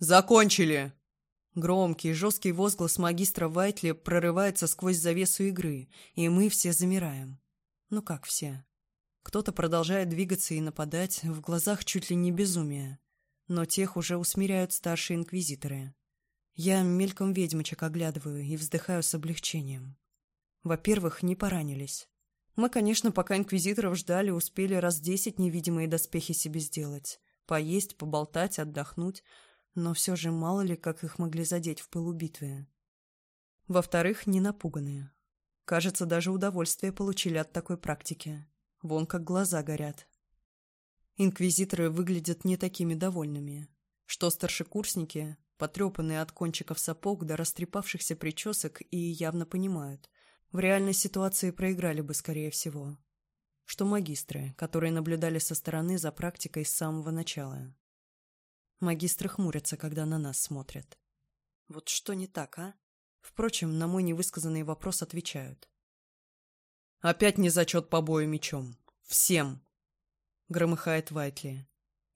«Закончили!» Громкий, жесткий возглас магистра Вайтли прорывается сквозь завесу игры, и мы все замираем. Ну как все? Кто-то продолжает двигаться и нападать, в глазах чуть ли не безумие. Но тех уже усмиряют старшие инквизиторы. Я мельком ведьмочек оглядываю и вздыхаю с облегчением. Во-первых, не поранились. Мы, конечно, пока инквизиторов ждали, успели раз десять невидимые доспехи себе сделать. Поесть, поболтать, отдохнуть — но все же мало ли, как их могли задеть в пылу битвы. Во-вторых, не напуганные. Кажется, даже удовольствие получили от такой практики. Вон как глаза горят. Инквизиторы выглядят не такими довольными. Что старшекурсники, потрепанные от кончиков сапог до растрепавшихся причесок, и явно понимают. В реальной ситуации проиграли бы, скорее всего. Что магистры, которые наблюдали со стороны за практикой с самого начала магистры хмурятся, когда на нас смотрят. Вот что не так, а? Впрочем, на мой невысказанный вопрос отвечают. «Опять не зачет по бою мечом. Всем!» — громыхает Вайтли.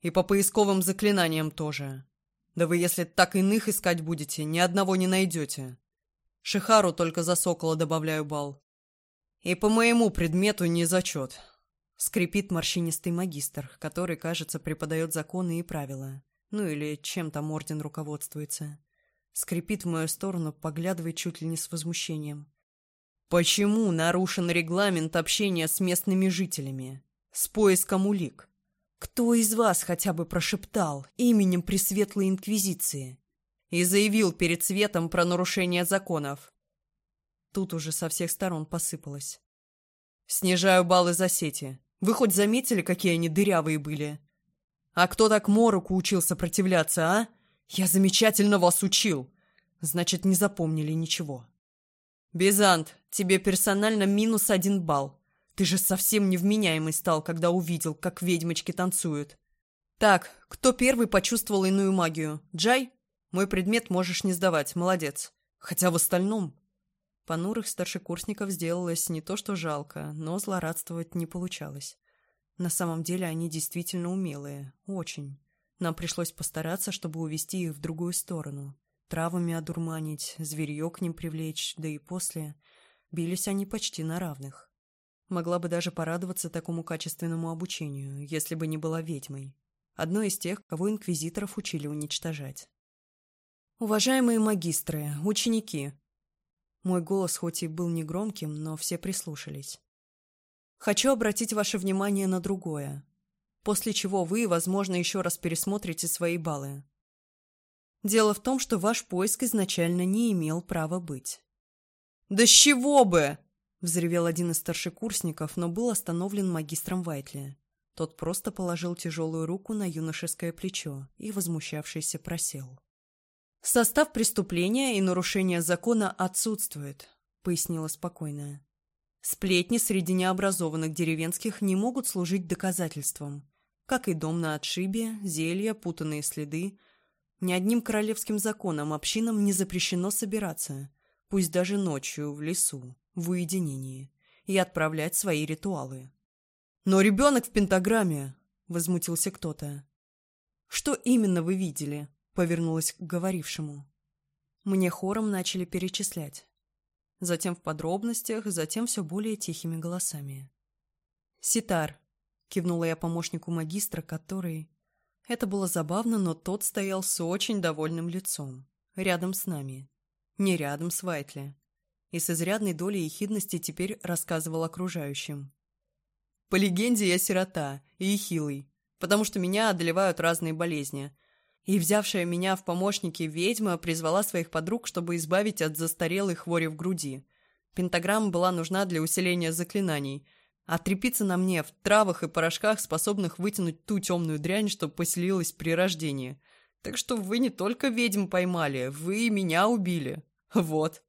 «И по поисковым заклинаниям тоже. Да вы, если так иных искать будете, ни одного не найдете. Шихару только за сокола добавляю бал. И по моему предмету не зачет», — скрипит морщинистый магистр, который, кажется, преподает законы и правила ну или чем там орден руководствуется. Скрипит в мою сторону, поглядывает чуть ли не с возмущением. Почему нарушен регламент общения с местными жителями? С поиском улик? Кто из вас хотя бы прошептал именем Пресветлой Инквизиции и заявил перед светом про нарушение законов? Тут уже со всех сторон посыпалось. Снижаю баллы за сети. Вы хоть заметили, какие они дырявые были? А кто так Мороку учил сопротивляться, а? Я замечательно вас учил. Значит, не запомнили ничего. Бизант, тебе персонально минус один балл. Ты же совсем невменяемый стал, когда увидел, как ведьмочки танцуют. Так, кто первый почувствовал иную магию? Джай? Мой предмет можешь не сдавать, молодец. Хотя в остальном... Понурых старшекурсников сделалось не то что жалко, но злорадствовать не получалось. На самом деле они действительно умелые, очень. Нам пришлось постараться, чтобы увести их в другую сторону. Травами одурманить, зверье к ним привлечь, да и после. Бились они почти на равных. Могла бы даже порадоваться такому качественному обучению, если бы не была ведьмой. Одной из тех, кого инквизиторов учили уничтожать. «Уважаемые магистры, ученики!» Мой голос хоть и был негромким, но все прислушались. Хочу обратить ваше внимание на другое, после чего вы, возможно, еще раз пересмотрите свои баллы. Дело в том, что ваш поиск изначально не имел права быть. «Да с чего бы!» – взревел один из старшекурсников, но был остановлен магистром Вайтли. Тот просто положил тяжелую руку на юношеское плечо и, возмущавшийся, просел. «Состав преступления и нарушения закона отсутствует», — пояснила спокойная. Сплетни среди необразованных деревенских не могут служить доказательством. Как и дом на отшибе, зелья, путанные следы. Ни одним королевским законом общинам не запрещено собираться, пусть даже ночью, в лесу, в уединении, и отправлять свои ритуалы. «Но ребенок в пентаграмме!» – возмутился кто-то. «Что именно вы видели?» – повернулась к говорившему. Мне хором начали перечислять затем в подробностях, затем все более тихими голосами. «Ситар», — кивнула я помощнику магистра, который... Это было забавно, но тот стоял с очень довольным лицом. Рядом с нами. Не рядом с Вайтли. И с изрядной долей ехидности теперь рассказывал окружающим. «По легенде, я сирота и ехилый, потому что меня одолевают разные болезни, и, взявшая меня в помощники ведьма, призвала своих подруг, чтобы избавить от застарелой хвори в груди. Пентаграмма была нужна для усиления заклинаний. А трепиться на мне в травах и порошках, способных вытянуть ту темную дрянь, что поселилась при рождении. Так что вы не только ведьм поймали, вы и меня убили. Вот.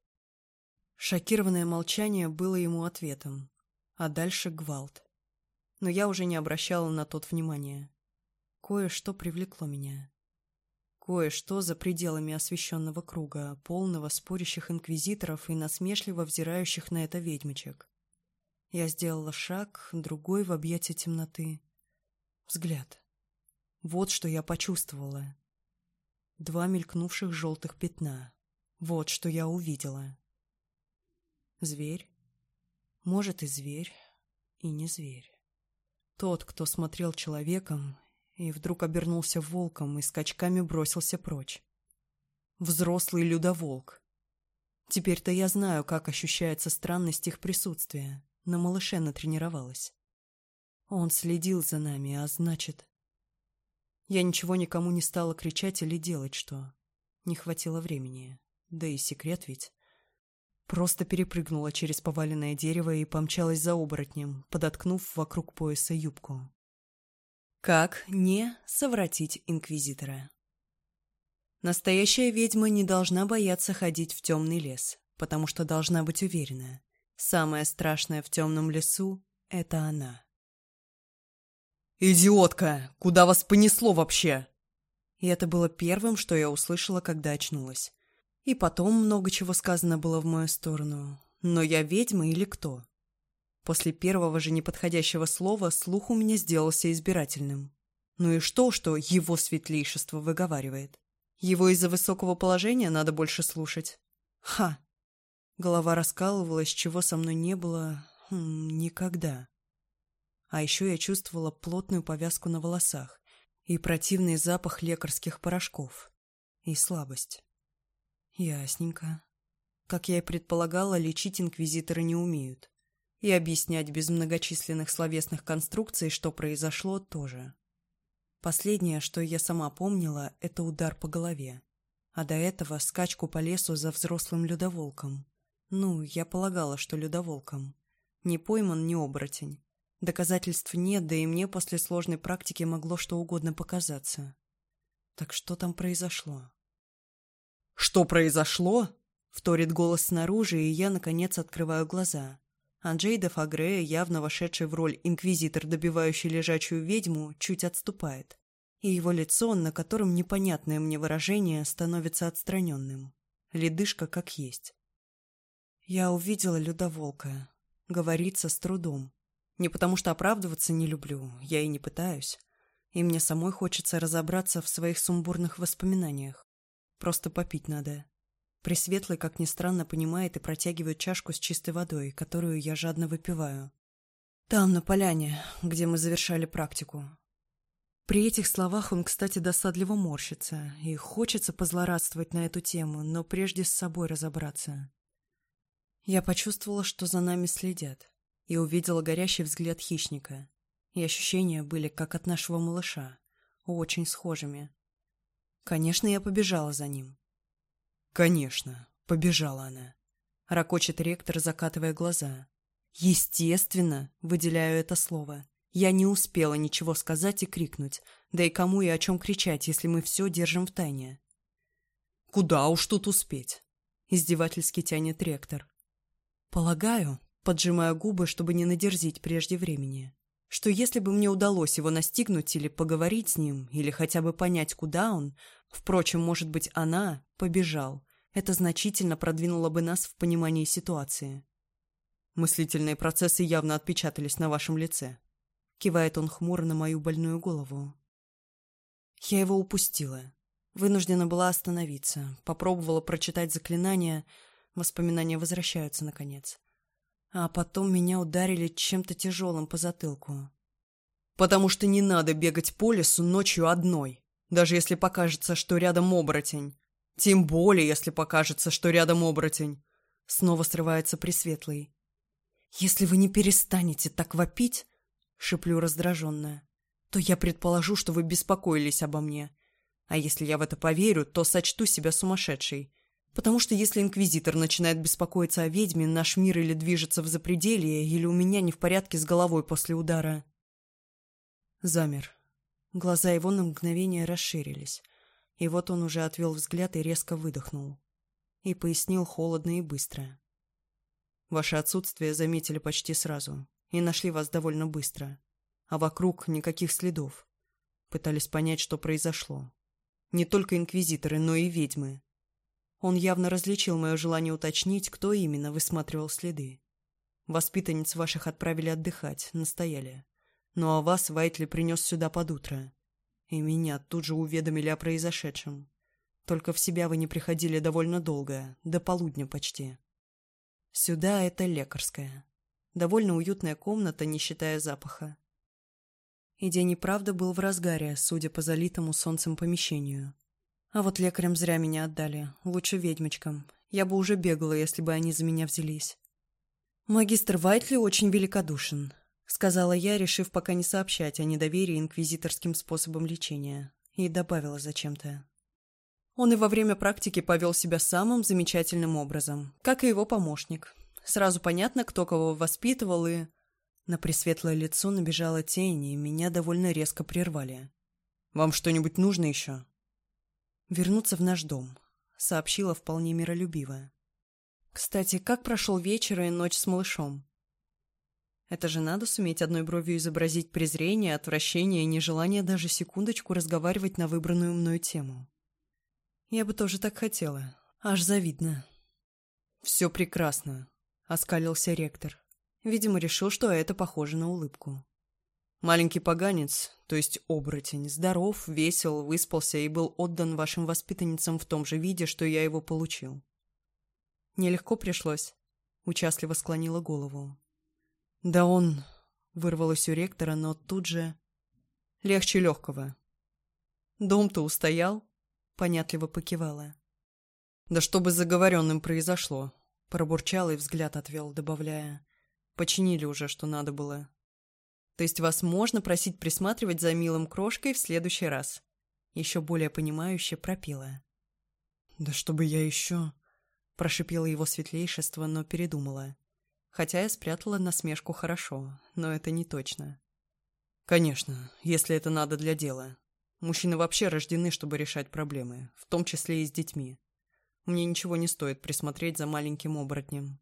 Шокированное молчание было ему ответом. А дальше гвалт. Но я уже не обращала на тот внимания. Кое-что привлекло меня. Кое-что за пределами освещенного круга, полного спорящих инквизиторов и насмешливо взирающих на это ведьмочек. Я сделала шаг, другой в объятии темноты. Взгляд. Вот что я почувствовала. Два мелькнувших желтых пятна. Вот что я увидела. Зверь. Может, и зверь, и не зверь. Тот, кто смотрел человеком, и вдруг обернулся волком и скачками бросился прочь. Взрослый людоволк. Теперь-то я знаю, как ощущается странность их присутствия. На малыше натренировалась. Он следил за нами, а значит... Я ничего никому не стала кричать или делать что. Не хватило времени. Да и секрет ведь. Просто перепрыгнула через поваленное дерево и помчалась за оборотнем, подоткнув вокруг пояса юбку. Как не совратить инквизитора? Настоящая ведьма не должна бояться ходить в темный лес, потому что должна быть уверена. Самое страшное в темном лесу — это она. «Идиотка! Куда вас понесло вообще?» И это было первым, что я услышала, когда очнулась. И потом много чего сказано было в мою сторону. Но я ведьма или кто? После первого же неподходящего слова слух у меня сделался избирательным. Ну и что, что его светлейшество выговаривает? Его из-за высокого положения надо больше слушать. Ха! Голова раскалывалась, чего со мной не было хм, никогда. А еще я чувствовала плотную повязку на волосах и противный запах лекарских порошков. И слабость. Ясненько. Как я и предполагала, лечить инквизиторы не умеют. И объяснять без многочисленных словесных конструкций, что произошло, тоже. Последнее, что я сама помнила, это удар по голове. А до этого скачку по лесу за взрослым людоволком. Ну, я полагала, что людоволком. Не пойман, не оборотень. Доказательств нет, да и мне после сложной практики могло что угодно показаться. Так что там произошло? «Что произошло?» — вторит голос снаружи, и я, наконец, открываю глаза. Анджей де Фагре, явно вошедший в роль инквизитор, добивающий лежачую ведьму, чуть отступает, и его лицо, на котором непонятное мне выражение, становится отстраненным. Ледышка как есть. «Я увидела людоволка», — говорится с трудом. Не потому что оправдываться не люблю, я и не пытаюсь. И мне самой хочется разобраться в своих сумбурных воспоминаниях. Просто попить надо. Пресветлый, как ни странно, понимает и протягивает чашку с чистой водой, которую я жадно выпиваю. Там, на поляне, где мы завершали практику. При этих словах он, кстати, досадливо морщится, и хочется позлорадствовать на эту тему, но прежде с собой разобраться. Я почувствовала, что за нами следят, и увидела горящий взгляд хищника. И ощущения были, как от нашего малыша, очень схожими. Конечно, я побежала за ним. «Конечно, побежала она», — ракочет ректор, закатывая глаза. «Естественно», — выделяю это слово. Я не успела ничего сказать и крикнуть, да и кому и о чем кричать, если мы все держим в тайне. «Куда уж тут успеть?» — издевательски тянет ректор. «Полагаю», — поджимая губы, чтобы не надерзить прежде времени, что если бы мне удалось его настигнуть или поговорить с ним, или хотя бы понять, куда он, впрочем, может быть, она, побежал, это значительно продвинуло бы нас в понимании ситуации. Мыслительные процессы явно отпечатались на вашем лице. Кивает он хмуро на мою больную голову. Я его упустила. Вынуждена была остановиться. Попробовала прочитать заклинание. Воспоминания возвращаются, наконец. А потом меня ударили чем-то тяжелым по затылку. «Потому что не надо бегать по лесу ночью одной, даже если покажется, что рядом оборотень. Тем более, если покажется, что рядом оборотень. Снова срывается Пресветлый. Если вы не перестанете так вопить, шеплю раздраженная, то я предположу, что вы беспокоились обо мне. А если я в это поверю, то сочту себя сумасшедшей. Потому что если инквизитор начинает беспокоиться о ведьме, наш мир или движется в запределье, или у меня не в порядке с головой после удара. Замер. Глаза его на мгновение расширились. И вот он уже отвел взгляд и резко выдохнул. И пояснил холодно и быстро. «Ваше отсутствие заметили почти сразу и нашли вас довольно быстро. А вокруг никаких следов. Пытались понять, что произошло. Не только инквизиторы, но и ведьмы. Он явно различил мое желание уточнить, кто именно высматривал следы. Воспитанниц ваших отправили отдыхать, настояли. Ну а вас Вайтли принес сюда под утро и меня тут же уведомили о произошедшем. Только в себя вы не приходили довольно долго, до полудня почти. Сюда это лекарская. Довольно уютная комната, не считая запаха. И день и правда был в разгаре, судя по залитому солнцем помещению. А вот лекарям зря меня отдали, лучше ведьмочкам. Я бы уже бегала, если бы они за меня взялись. Магистр Вайтли очень великодушен, сказала я, решив пока не сообщать о недоверии инквизиторским способам лечения, и добавила зачем-то. Он и во время практики повел себя самым замечательным образом, как и его помощник. Сразу понятно, кто кого воспитывал и... На пресветлое лицо набежала тень, и меня довольно резко прервали. «Вам что-нибудь нужно еще?» «Вернуться в наш дом», — сообщила вполне миролюбиво. «Кстати, как прошел вечер и ночь с малышом?» Это же надо суметь одной бровью изобразить презрение, отвращение и нежелание даже секундочку разговаривать на выбранную мною тему. Я бы тоже так хотела. Аж завидно. «Все прекрасно», — оскалился ректор. Видимо, решил, что это похоже на улыбку. «Маленький поганец, то есть оборотень, здоров, весел, выспался и был отдан вашим воспитанницам в том же виде, что я его получил». «Нелегко пришлось», — участливо склонила голову. Да он... Вырвалось у ректора, но тут же... Легче легкого. Дом-то устоял? Понятливо покивала. Да чтобы заговоренным произошло? Пробурчал и взгляд отвел, добавляя. Починили уже, что надо было. То есть вас можно просить присматривать за милым крошкой в следующий раз. Еще более понимающе пропила. «Да чтобы я еще...» Прошипела его светлейшество, но передумала хотя я спрятала насмешку хорошо, но это не точно. Конечно, если это надо для дела. Мужчины вообще рождены, чтобы решать проблемы, в том числе и с детьми. Мне ничего не стоит присмотреть за маленьким оборотнем.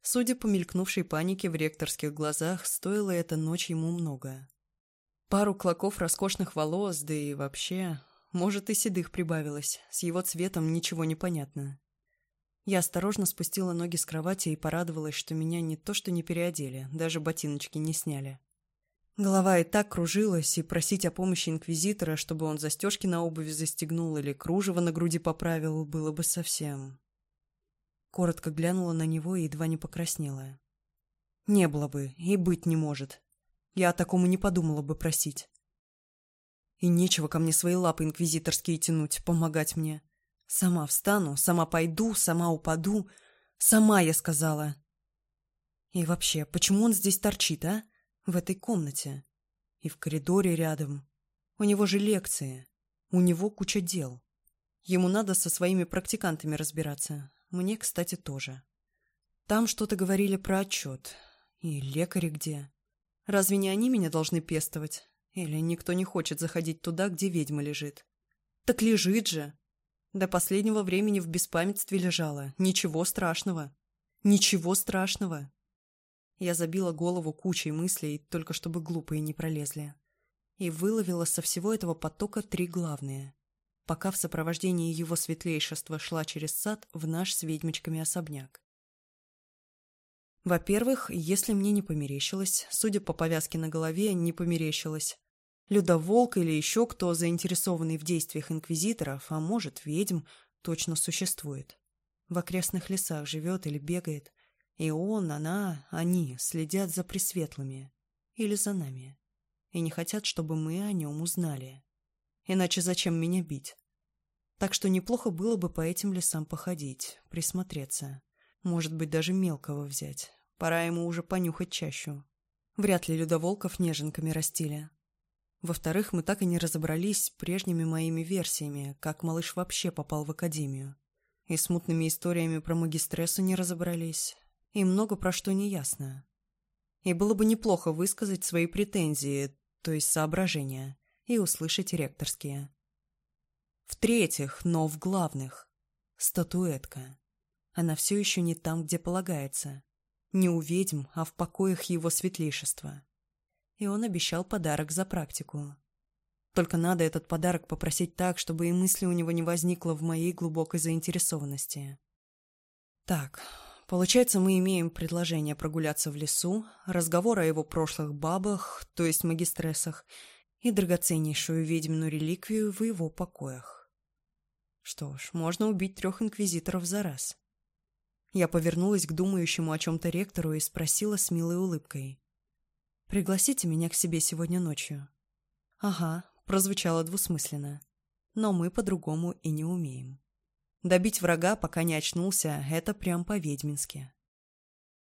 Судя по мелькнувшей панике в ректорских глазах, стоило это ночь ему много. Пару клоков роскошных волос, да и вообще... Может, и седых прибавилось, с его цветом ничего не понятно. Я осторожно спустила ноги с кровати и порадовалась, что меня не то что не переодели, даже ботиночки не сняли. Голова и так кружилась, и просить о помощи инквизитора, чтобы он застежки на обуви застегнул или кружево на груди поправил, было бы совсем... Коротко глянула на него и едва не покраснела. Не было бы, и быть не может. Я о такому не подумала бы просить. И нечего ко мне свои лапы инквизиторские тянуть, помогать мне. Сама встану, сама пойду, сама упаду. Сама я сказала. И вообще, почему он здесь торчит, а? В этой комнате. И в коридоре рядом. У него же лекции. У него куча дел. Ему надо со своими практикантами разбираться. Мне, кстати, тоже. Там что-то говорили про отчет. И лекари где? Разве не они меня должны пестовать? Или никто не хочет заходить туда, где ведьма лежит? Так лежит же. До последнего времени в беспамятстве лежала. Ничего страшного. Ничего страшного. Я забила голову кучей мыслей, только чтобы глупые не пролезли. И выловила со всего этого потока три главные. Пока в сопровождении его светлейшества шла через сад в наш с ведьмочками особняк. Во-первых, если мне не померещилось, судя по повязке на голове, не померещилось, Людоволк или еще кто, заинтересованный в действиях инквизиторов, а может, ведьм, точно существует. В окрестных лесах живет или бегает. И он, она, они следят за пресветлыми. Или за нами. И не хотят, чтобы мы о нем узнали. Иначе зачем меня бить? Так что неплохо было бы по этим лесам походить, присмотреться. Может быть, даже мелкого взять. Пора ему уже понюхать чащу. Вряд ли людоволков неженками растили. Во-вторых, мы так и не разобрались с прежними моими версиями, как малыш вообще попал в академию. И с мутными историями про магистрессу не разобрались. И много про что не ясно. И было бы неплохо высказать свои претензии, то есть соображения, и услышать ректорские. В-третьих, но в главных. Статуэтка. Она все еще не там, где полагается. Не у ведьм, а в покоях его светлейшества и он обещал подарок за практику. Только надо этот подарок попросить так, чтобы и мысли у него не возникло в моей глубокой заинтересованности. Так, получается, мы имеем предложение прогуляться в лесу, разговор о его прошлых бабах, то есть магистрессах, и драгоценнейшую ведьмину реликвию в его покоях. Что ж, можно убить трех инквизиторов за раз. Я повернулась к думающему о чем-то ректору и спросила с милой улыбкой. «Пригласите меня к себе сегодня ночью». «Ага», — прозвучало двусмысленно. «Но мы по-другому и не умеем». Добить врага, пока не очнулся, это прям по-ведьмински.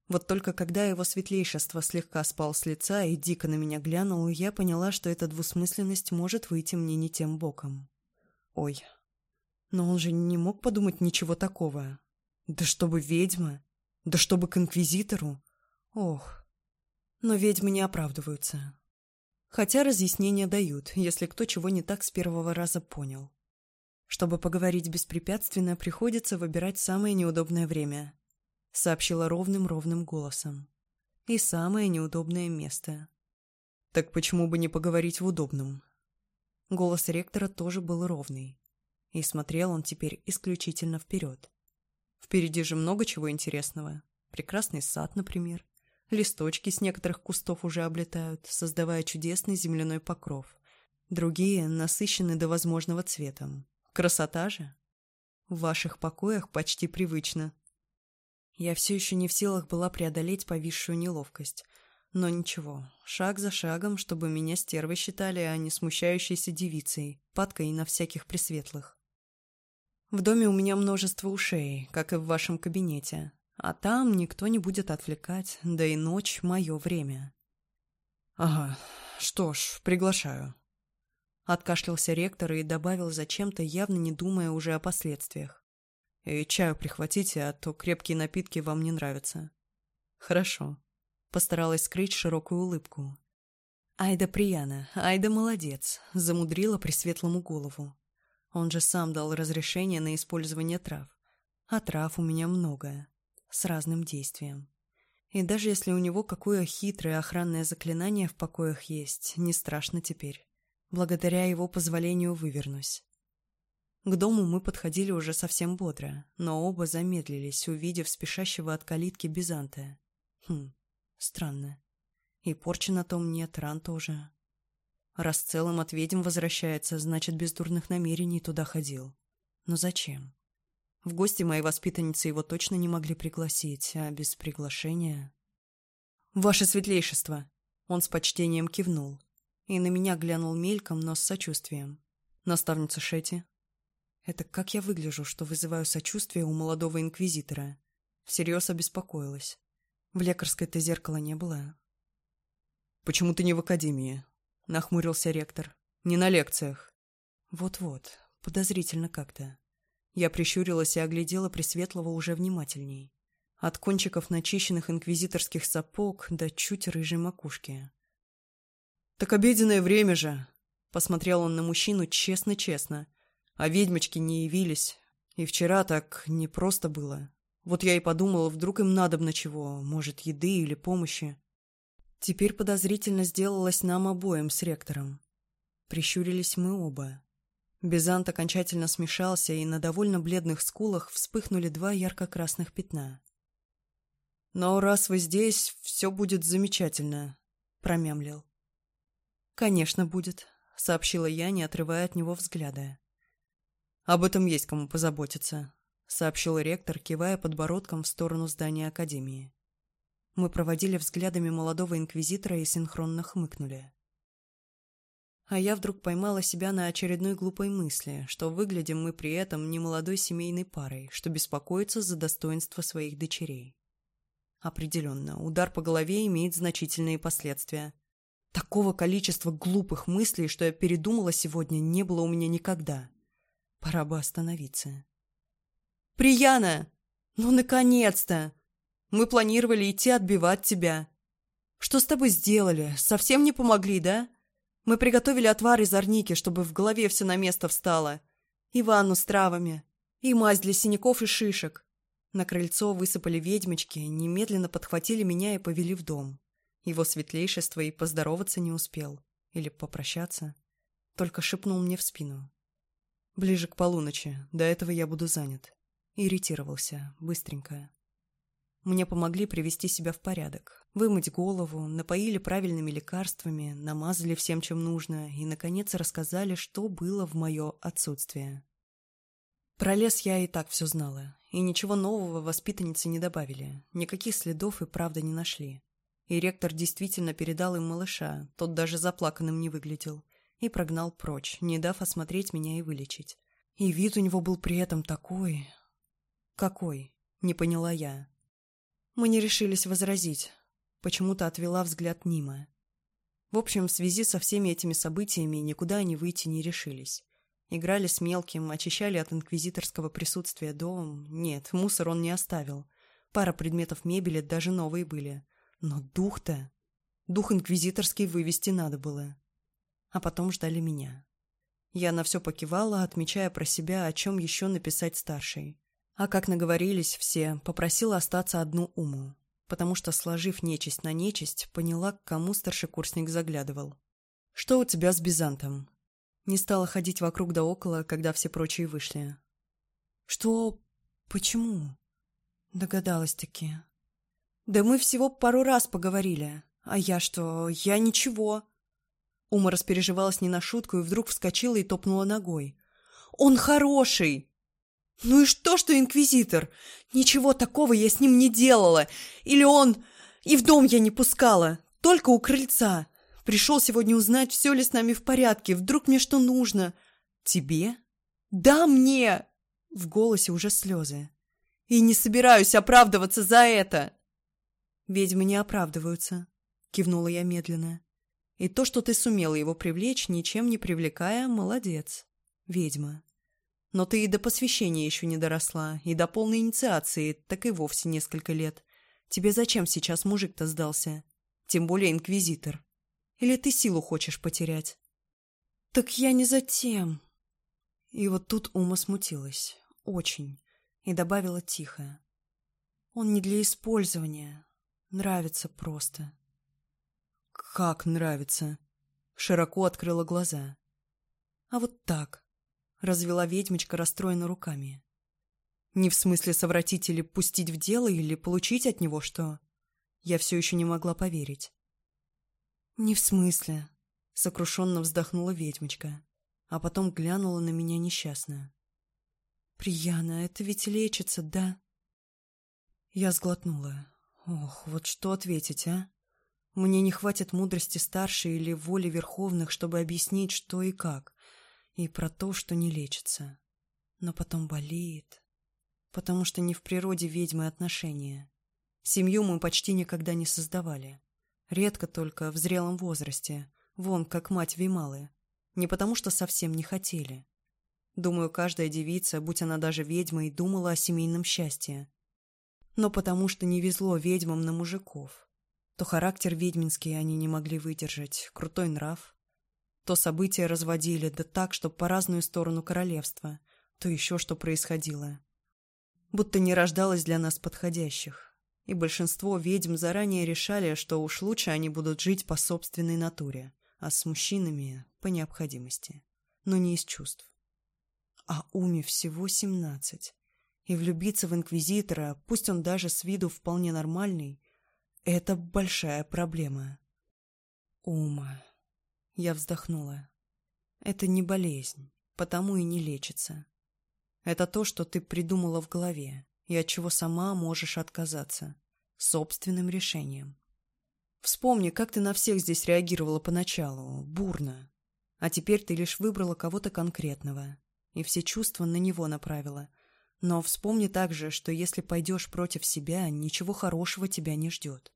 Вот только когда его светлейшество слегка спал с лица и дико на меня глянул, я поняла, что эта двусмысленность может выйти мне не тем боком. Ой. Но он же не мог подумать ничего такого. Да чтобы ведьма. Да чтобы к инквизитору. Ох. Но ведьмы не оправдываются. Хотя разъяснения дают, если кто чего не так с первого раза понял. Чтобы поговорить беспрепятственно, приходится выбирать самое неудобное время, сообщила ровным-ровным голосом. И самое неудобное место. Так почему бы не поговорить в удобном? Голос ректора тоже был ровный. И смотрел он теперь исключительно вперед. Впереди же много чего интересного. Прекрасный сад, например. Листочки с некоторых кустов уже облетают, создавая чудесный земляной покров. Другие насыщены до возможного цветом. Красота же? В ваших покоях почти привычно. Я все еще не в силах была преодолеть повисшую неловкость. Но ничего, шаг за шагом, чтобы меня стервы считали, а не смущающейся девицей, падкой на всяких пресветлых. В доме у меня множество ушей, как и в вашем кабинете, а там никто не будет отвлекать, да и ночь — мое время. «Ага, что ж, приглашаю». Откашлялся ректор и добавил зачем-то, явно не думая уже о последствиях. «И чаю прихватите, а то крепкие напитки вам не нравятся». «Хорошо». Постаралась скрыть широкую улыбку. «Айда прияна, Айда молодец», — замудрила пресветлому голову. Он же сам дал разрешение на использование трав. А трав у меня многое с разным действием. И даже если у него какое хитрое охранное заклинание в покоях есть, не страшно теперь. Благодаря его позволению вывернусь. К дому мы подходили уже совсем бодро, но оба замедлились, увидев спешащего от калитки Бизанта. Хм, странно. И порчи на том нет, ран тоже. Раз целым от ведьм возвращается, значит, без дурных намерений туда ходил. Но зачем? В гости мои воспитанницы его точно не могли пригласить, а без приглашения... «Ваше светлейшество!» Он с почтением кивнул и на меня глянул мельком, но с сочувствием. «Наставница Шетти?» «Это как я выгляжу, что вызываю сочувствие у молодого инквизитора?» Всерьез обеспокоилась. В лекарской-то зеркала не было. «Почему ты не в академии?» — нахмурился ректор. «Не на лекциях». «Вот-вот, подозрительно как-то. Я прищурилась и оглядела Пресветлого уже внимательней. От кончиков начищенных инквизиторских сапог до чуть рыжей макушки. «Так обеденное время же!» — посмотрел он на мужчину честно-честно. «А ведьмочки не явились. И вчера так не просто было. Вот я и подумала, вдруг им надо на чего, может, еды или помощи». Теперь подозрительно сделалось нам обоим с ректором. Прищурились мы оба. Бизант окончательно смешался, и на довольно бледных скулах вспыхнули два ярко-красных пятна. «Но раз вы здесь, все будет замечательно», — промямлил. «Конечно будет», — сообщила я, не отрывая от него взгляда. «Об этом есть кому позаботиться», — сообщил ректор, кивая подбородком в сторону здания Академии. Мы проводили взглядами молодого инквизитора и синхронно хмыкнули. А я вдруг поймала себя на очередной глупой мысли, что выглядим мы при этом не молодой семейной парой, что беспокоится за достоинство своих дочерей. Определенно, удар по голове имеет значительные последствия. Такого количества глупых мыслей, что я передумала сегодня, не было у меня никогда. Пора бы остановиться. «Прияна! Ну, наконец-то! Мы планировали идти отбивать тебя. Что с тобой сделали? Совсем не помогли, да?» Мы приготовили отвар из орники, чтобы в голове все на место встало. И ванну с травами. И мазь для синяков и шишек. На крыльцо высыпали ведьмочки, немедленно подхватили меня и повели в дом. Его светлейшество и поздороваться не успел. Или попрощаться. Только шепнул мне в спину. Ближе к полуночи. До этого я буду занят. Иритировался Быстренько. Мне помогли привести себя в порядок, вымыть голову, напоили правильными лекарствами, намазали всем, чем нужно, и, наконец, рассказали, что было в мое отсутствие. Про лес я и так все знала, и ничего нового воспитанницы не добавили, никаких следов и правда не нашли. И ректор действительно передал им малыша, тот даже заплаканным не выглядел, и прогнал прочь, не дав осмотреть меня и вылечить. И вид у него был при этом такой... Какой? Не поняла я. Мы не решились возразить. Почему-то отвела взгляд Нима. В общем, в связи со всеми этими событиями никуда они выйти не решились. Играли с мелким, очищали от инквизиторского присутствия дом. Нет, мусор он не оставил. Пара предметов мебели даже новые были. Но дух-то... Дух инквизиторский вывести надо было. А потом ждали меня. Я на все покивала, отмечая про себя, о чем еще написать старшей. А как наговорились все, попросила остаться одну Уму, потому что, сложив нечисть на нечисть, поняла, к кому старшекурсник заглядывал. «Что у тебя с Бизантом?» Не стала ходить вокруг да около, когда все прочие вышли. «Что? Почему?» Догадалась-таки. «Да мы всего пару раз поговорили. А я что? Я ничего!» Ума распереживалась не на шутку и вдруг вскочила и топнула ногой. «Он хороший!» Ну и что, что инквизитор? Ничего такого я с ним не делала. Или он... И в дом я не пускала. Только у крыльца. Пришел сегодня узнать, все ли с нами в порядке. Вдруг мне что нужно. Тебе? Да, мне! В голосе уже слезы. И не собираюсь оправдываться за это. Ведьмы не оправдываются. Кивнула я медленно. И то, что ты сумела его привлечь, ничем не привлекая, молодец. Ведьма. Но ты и до посвящения еще не доросла, и до полной инициации, так и вовсе несколько лет. Тебе зачем сейчас мужик-то сдался? Тем более инквизитор. Или ты силу хочешь потерять?» «Так я не за тем». И вот тут Ума смутилась. Очень. И добавила тихо. «Он не для использования. Нравится просто». «Как нравится?» Широко открыла глаза. «А вот так» развела ведьмочка расстроена руками. Не в смысле совратить или пустить в дело, или получить от него что. Я все еще не могла поверить. «Не в смысле», — сокрушенно вздохнула ведьмочка, а потом глянула на меня несчастная. «Прияна, это ведь лечится, да?» Я сглотнула. «Ох, вот что ответить, а? Мне не хватит мудрости старшей или воли верховных, чтобы объяснить, что и как и про то, что не лечится, но потом болеет, потому что не в природе ведьмы отношения. Семью мы почти никогда не создавали. Редко только в зрелом возрасте, вон как мать Вималы. Не потому что совсем не хотели. Думаю, каждая девица, будь она даже ведьмой, думала о семейном счастье. Но потому что не везло ведьмам на мужиков. То характер ведьминский они не могли выдержать, крутой нрав, то события разводили, да так, что по разную сторону королевства, то еще что происходило. Будто не рождалось для нас подходящих. И большинство ведьм заранее решали, что уж лучше они будут жить по собственной натуре, а с мужчинами – по необходимости, но не из чувств. А Уме всего семнадцать. И влюбиться в Инквизитора, пусть он даже с виду вполне нормальный, это большая проблема. Ума. Я вздохнула. Это не болезнь, потому и не лечится. Это то, что ты придумала в голове и от чего сама можешь отказаться. Собственным решением. Вспомни, как ты на всех здесь реагировала поначалу, бурно. А теперь ты лишь выбрала кого-то конкретного и все чувства на него направила. Но вспомни также, что если пойдешь против себя, ничего хорошего тебя не ждет.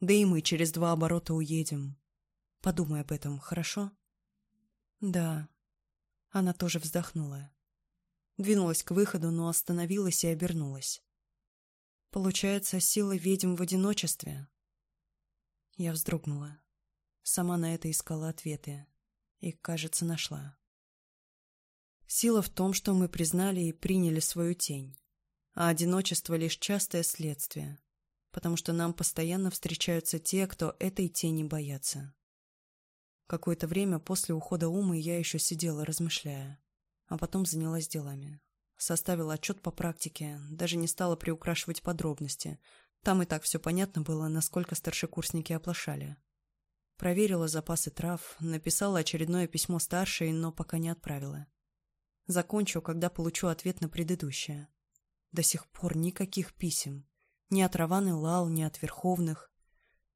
Да и мы через два оборота уедем, Подумай об этом, хорошо? Да. Она тоже вздохнула. Двинулась к выходу, но остановилась и обернулась. Получается, сила ведьм в одиночестве? Я вздрогнула. Сама на это искала ответы. И, кажется, нашла. Сила в том, что мы признали и приняли свою тень. А одиночество — лишь частое следствие, потому что нам постоянно встречаются те, кто этой тени боятся. Какое-то время после ухода Умы я еще сидела, размышляя, а потом занялась делами. Составила отчет по практике, даже не стала приукрашивать подробности. Там и так все понятно было, насколько старшекурсники оплошали. Проверила запасы трав, написала очередное письмо старшей, но пока не отправила. Закончу, когда получу ответ на предыдущее. До сих пор никаких писем. Ни от Раваны Лал, ни от Верховных.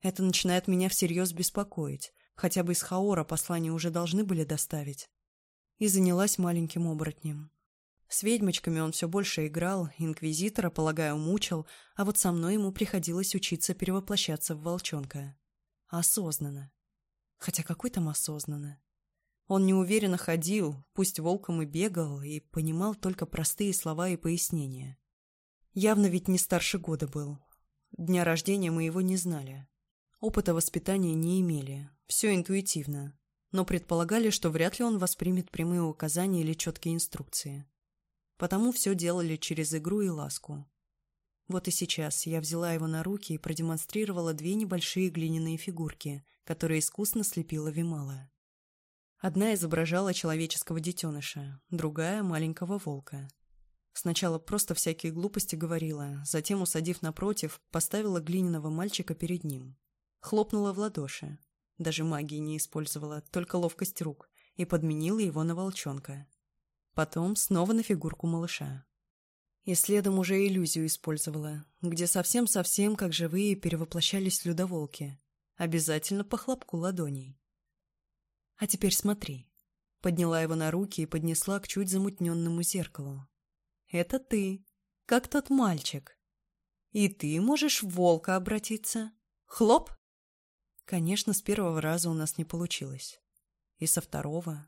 Это начинает меня всерьез беспокоить хотя бы из Хаора послания уже должны были доставить, и занялась маленьким оборотнем. С ведьмочками он все больше играл, инквизитора, полагаю, мучил, а вот со мной ему приходилось учиться перевоплощаться в волчонка. Осознанно. Хотя какой там осознанно? Он неуверенно ходил, пусть волком и бегал, и понимал только простые слова и пояснения. Явно ведь не старше года был. Дня рождения мы его не знали. Опыта воспитания не имели, все интуитивно, но предполагали, что вряд ли он воспримет прямые указания или четкие инструкции. Потому все делали через игру и ласку. Вот и сейчас я взяла его на руки и продемонстрировала две небольшие глиняные фигурки, которые искусно слепила Вимала. Одна изображала человеческого детеныша, другая – маленького волка. Сначала просто всякие глупости говорила, затем, усадив напротив, поставила глиняного мальчика перед ним. Хлопнула в ладоши. Даже магии не использовала, только ловкость рук, и подменила его на волчонка. Потом снова на фигурку малыша. И следом уже иллюзию использовала, где совсем-совсем как живые перевоплощались людоволки. Обязательно по хлопку ладоней. «А теперь смотри». Подняла его на руки и поднесла к чуть замутненному зеркалу. «Это ты, как тот мальчик. И ты можешь в волка обратиться. Хлоп!» Конечно, с первого раза у нас не получилось. И со второго.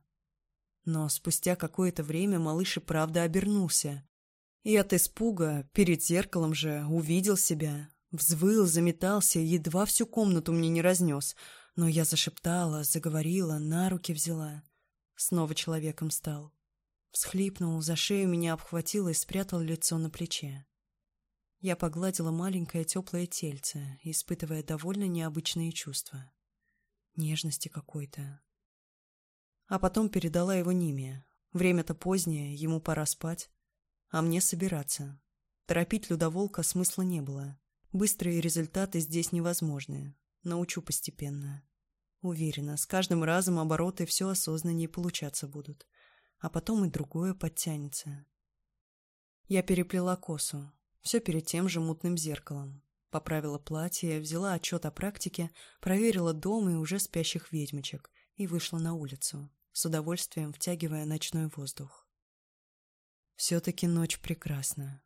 Но спустя какое-то время малыш и правда обернулся. И от испуга, перед зеркалом же, увидел себя. Взвыл, заметался, едва всю комнату мне не разнес. Но я зашептала, заговорила, на руки взяла. Снова человеком стал. Всхлипнул, за шею меня обхватил и спрятал лицо на плече. Я погладила маленькое теплое тельце, испытывая довольно необычные чувства. Нежности какой-то. А потом передала его Ниме. Время-то позднее, ему пора спать, а мне собираться. Торопить людоволка смысла не было. Быстрые результаты здесь невозможны. Научу постепенно. Уверена, с каждым разом обороты все осознаннее получаться будут. А потом и другое подтянется. Я переплела косу, все перед тем же мутным зеркалом. Поправила платье, взяла отчет о практике, проверила дом и уже спящих ведьмочек и вышла на улицу, с удовольствием втягивая ночной воздух. Все-таки ночь прекрасна.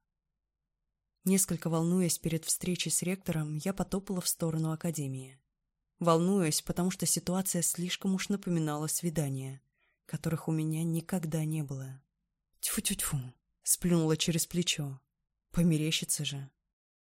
Несколько волнуясь перед встречей с ректором, я потопала в сторону академии. Волнуюсь, потому что ситуация слишком уж напоминала свидания, которых у меня никогда не было. Тьфу-тьфу-тьфу, сплюнула через плечо, померещится же.